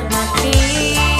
my feet.